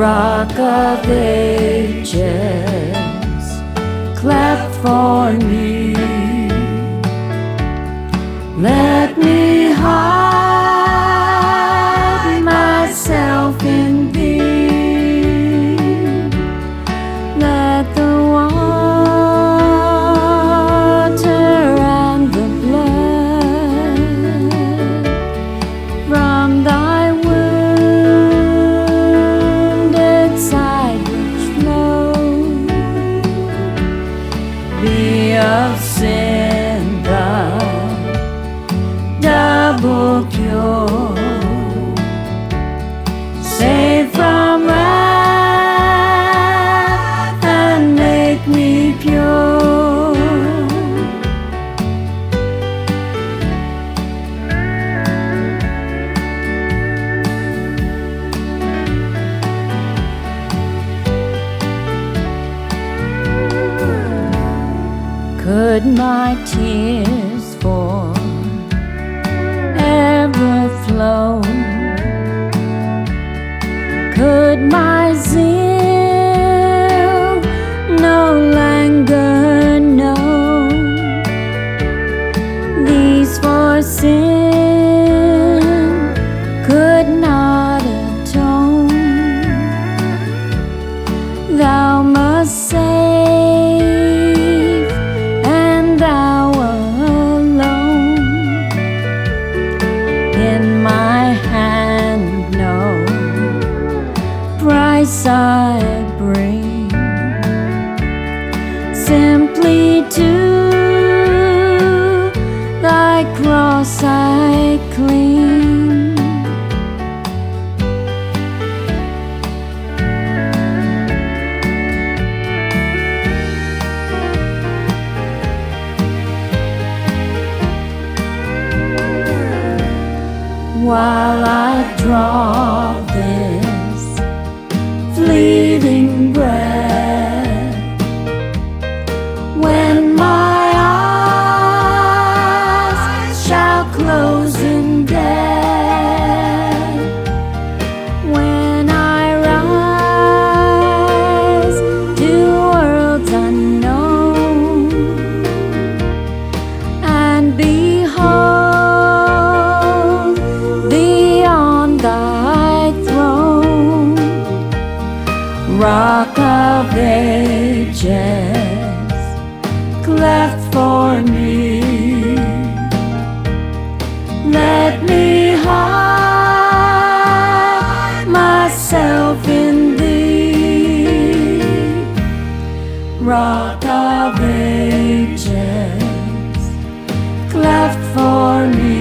Rock of Ages, cleft for me. Could my tears for ever flow? Could my zeal to thy cross I cling. while I draw of ages cleft for me. Let me hide myself in thee, rock of ages cleft for me.